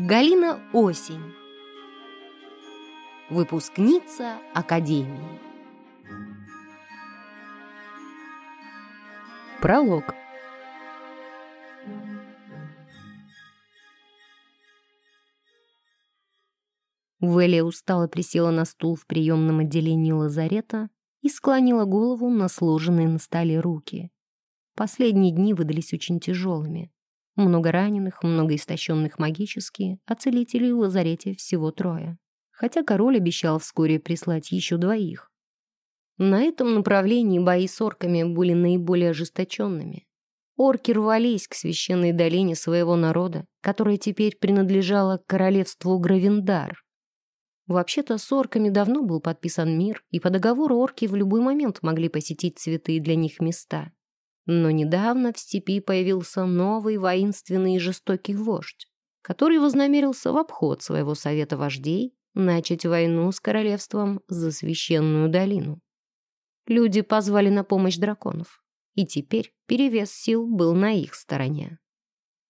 Галина Осень. Выпускница Академии. Пролог. Велия устало присела на стул в приемном отделении лазарета и склонила голову на сложенные на столе руки. Последние дни выдались очень тяжелыми. Много раненых, много истощенных магически, а целителей в лазарете всего трое. Хотя король обещал вскоре прислать еще двоих. На этом направлении бои с орками были наиболее ожесточенными. Орки рвались к священной долине своего народа, которая теперь принадлежала королевству Гравендар. Вообще-то с орками давно был подписан мир, и по договору орки в любой момент могли посетить святые для них места. Но недавно в степи появился новый воинственный и жестокий вождь, который вознамерился в обход своего совета вождей начать войну с королевством за священную долину. Люди позвали на помощь драконов, и теперь перевес сил был на их стороне.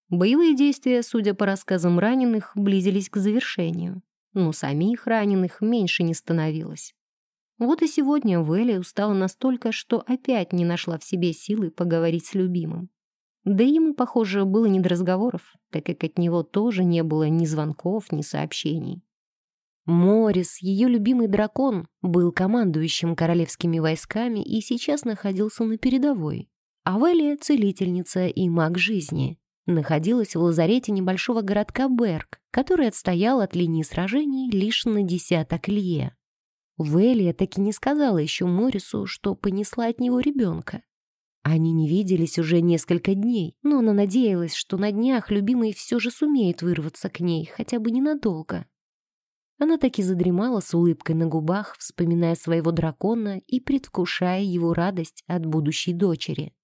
Боевые действия, судя по рассказам раненых, близились к завершению, но самих раненых меньше не становилось. Вот и сегодня Вэлли устала настолько, что опять не нашла в себе силы поговорить с любимым. Да ему, похоже, было не до разговоров, так как от него тоже не было ни звонков, ни сообщений. Морис, ее любимый дракон, был командующим королевскими войсками и сейчас находился на передовой. А Вэлия, целительница и маг жизни, находилась в лазарете небольшого городка Берг, который отстоял от линии сражений лишь на десяток лье. Велия таки не сказала еще Морису, что понесла от него ребенка. Они не виделись уже несколько дней, но она надеялась, что на днях любимый все же сумеет вырваться к ней, хотя бы ненадолго. Она таки задремала с улыбкой на губах, вспоминая своего дракона и предвкушая его радость от будущей дочери.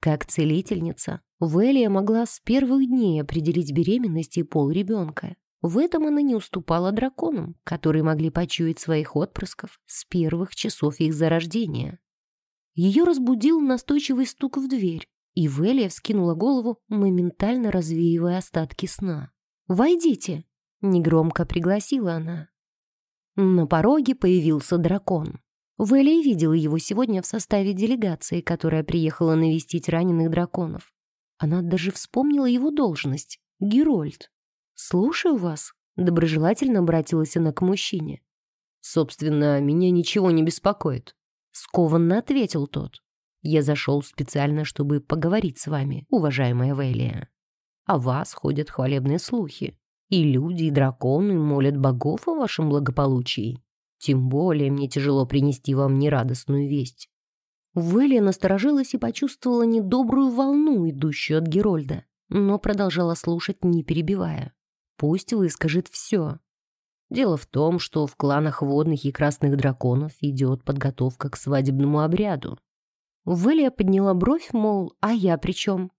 Как целительница, Велия могла с первых дней определить беременность и пол ребенка. В этом она не уступала драконам, которые могли почуять своих отпрысков с первых часов их зарождения. Ее разбудил настойчивый стук в дверь, и Велия вскинула голову, моментально развеивая остатки сна. «Войдите!» — негромко пригласила она. На пороге появился дракон. Велия видела его сегодня в составе делегации, которая приехала навестить раненых драконов. Она даже вспомнила его должность — Герольд. «Слушаю вас», — доброжелательно обратилась она к мужчине. «Собственно, меня ничего не беспокоит», — скованно ответил тот. «Я зашел специально, чтобы поговорить с вами, уважаемая Велия. О вас ходят хвалебные слухи, и люди, и драконы молят богов о вашем благополучии. Тем более мне тяжело принести вам нерадостную весть». Велия насторожилась и почувствовала недобрую волну, идущую от Герольда, но продолжала слушать, не перебивая. Пусть выскажет все. Дело в том, что в кланах водных и красных драконов идет подготовка к свадебному обряду. Велия подняла бровь, мол, а я при чем?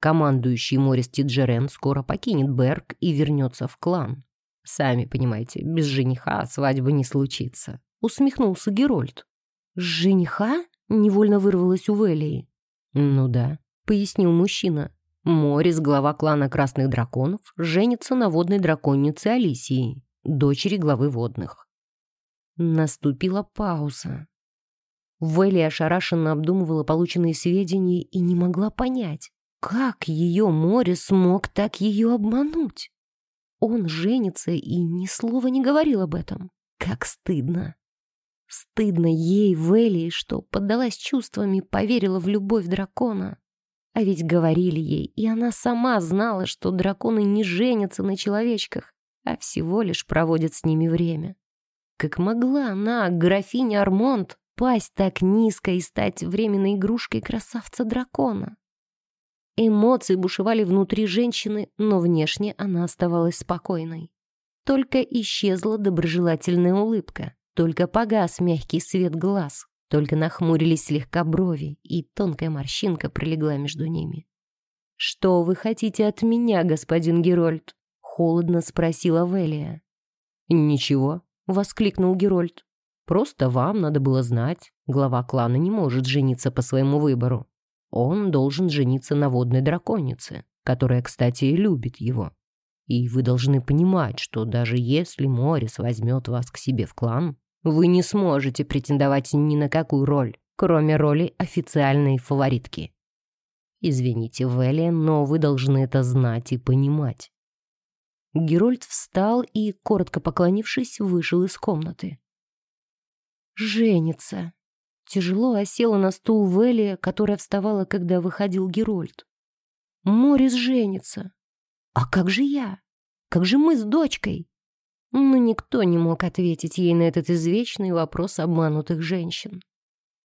Командующий Морис Тиджерен скоро покинет Берг и вернется в клан. Сами понимаете, без жениха свадьба не случится. Усмехнулся Герольд. «Жениха?» — невольно вырвалась у Велии. «Ну да», — пояснил мужчина. Морис, глава клана Красных Драконов, женится на водной драконице Алисии, дочери главы водных. Наступила пауза. Вэлли ошарашенно обдумывала полученные сведения и не могла понять, как ее Морис смог так ее обмануть. Он женится и ни слова не говорил об этом. Как стыдно. Стыдно ей, Вэлли, что поддалась чувствами, поверила в любовь дракона. А ведь говорили ей, и она сама знала, что драконы не женятся на человечках, а всего лишь проводят с ними время. Как могла она, графиня Армонт, пасть так низко и стать временной игрушкой красавца-дракона? Эмоции бушевали внутри женщины, но внешне она оставалась спокойной. Только исчезла доброжелательная улыбка, только погас мягкий свет глаз. Только нахмурились слегка брови, и тонкая морщинка пролегла между ними. «Что вы хотите от меня, господин Герольд?» — холодно спросила Велия. «Ничего», — воскликнул Герольд. «Просто вам надо было знать, глава клана не может жениться по своему выбору. Он должен жениться на водной драконице, которая, кстати, любит его. И вы должны понимать, что даже если Морис возьмет вас к себе в клан, вы не сможете претендовать ни на какую роль, кроме роли официальной фаворитки. Извините, Вэлли, но вы должны это знать и понимать. Герольд встал и, коротко поклонившись, вышел из комнаты. «Женится!» Тяжело осела на стул Вэлли, которая вставала, когда выходил Герольд. «Морис женится! А как же я? Как же мы с дочкой?» Но никто не мог ответить ей на этот извечный вопрос обманутых женщин.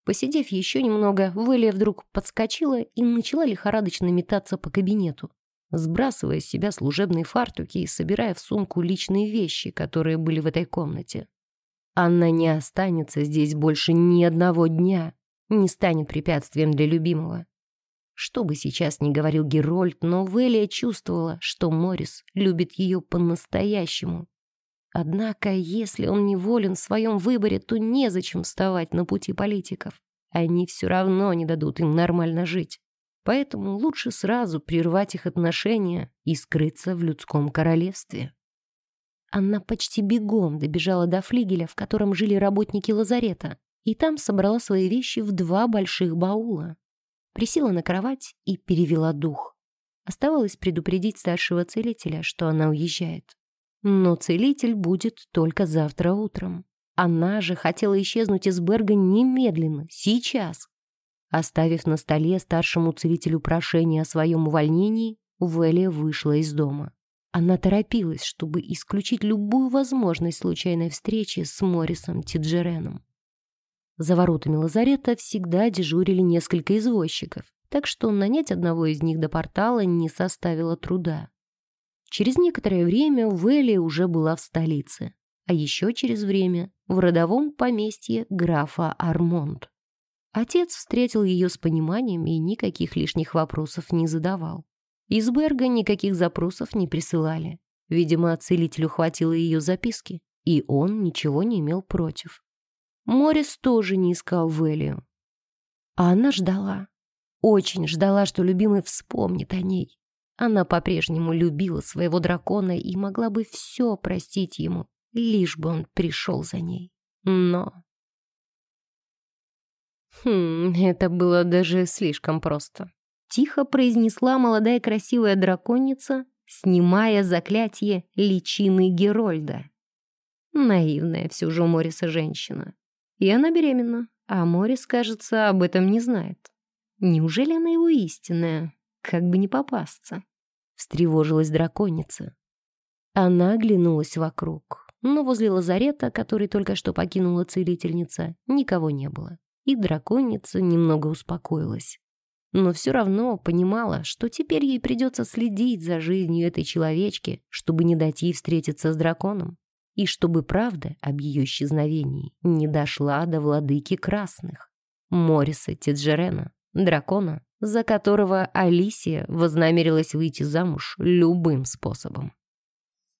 Посидев еще немного, Вэлия вдруг подскочила и начала лихорадочно метаться по кабинету, сбрасывая с себя служебные фартуки и собирая в сумку личные вещи, которые были в этой комнате. Она не останется здесь больше ни одного дня, не станет препятствием для любимого. Что бы сейчас ни говорил Герольд, но Велия чувствовала, что Морис любит ее по-настоящему. Однако, если он неволен в своем выборе, то незачем вставать на пути политиков. Они все равно не дадут им нормально жить. Поэтому лучше сразу прервать их отношения и скрыться в людском королевстве. Она почти бегом добежала до флигеля, в котором жили работники лазарета, и там собрала свои вещи в два больших баула. Присела на кровать и перевела дух. Оставалось предупредить старшего целителя, что она уезжает. Но целитель будет только завтра утром. Она же хотела исчезнуть из Берга немедленно, сейчас. Оставив на столе старшему целителю прошение о своем увольнении, Велия вышла из дома. Она торопилась, чтобы исключить любую возможность случайной встречи с Моррисом Тиджереном. За воротами лазарета всегда дежурили несколько извозчиков, так что нанять одного из них до портала не составило труда. Через некоторое время Вэлли уже была в столице, а еще через время в родовом поместье графа Армонд. Отец встретил ее с пониманием и никаких лишних вопросов не задавал. Из Берга никаких запросов не присылали. Видимо, целителю хватило ее записки, и он ничего не имел против. Морис тоже не искал Велию. А она ждала. Очень ждала, что любимый вспомнит о ней. Она по-прежнему любила своего дракона и могла бы все простить ему, лишь бы он пришел за ней. Но... Хм, это было даже слишком просто. Тихо произнесла молодая красивая драконица, снимая заклятие личины Герольда. Наивная все же у Мориса женщина. И она беременна, а Морис, кажется, об этом не знает. Неужели она его истинная? Как бы не попасться. Встревожилась драконица. Она оглянулась вокруг, но возле лазарета, который только что покинула целительница, никого не было. И драконица немного успокоилась. Но все равно понимала, что теперь ей придется следить за жизнью этой человечки, чтобы не дать ей встретиться с драконом. И чтобы правда об ее исчезновении не дошла до владыки красных. Мориса Теджерена, дракона, за которого Алисия вознамерилась выйти замуж любым способом.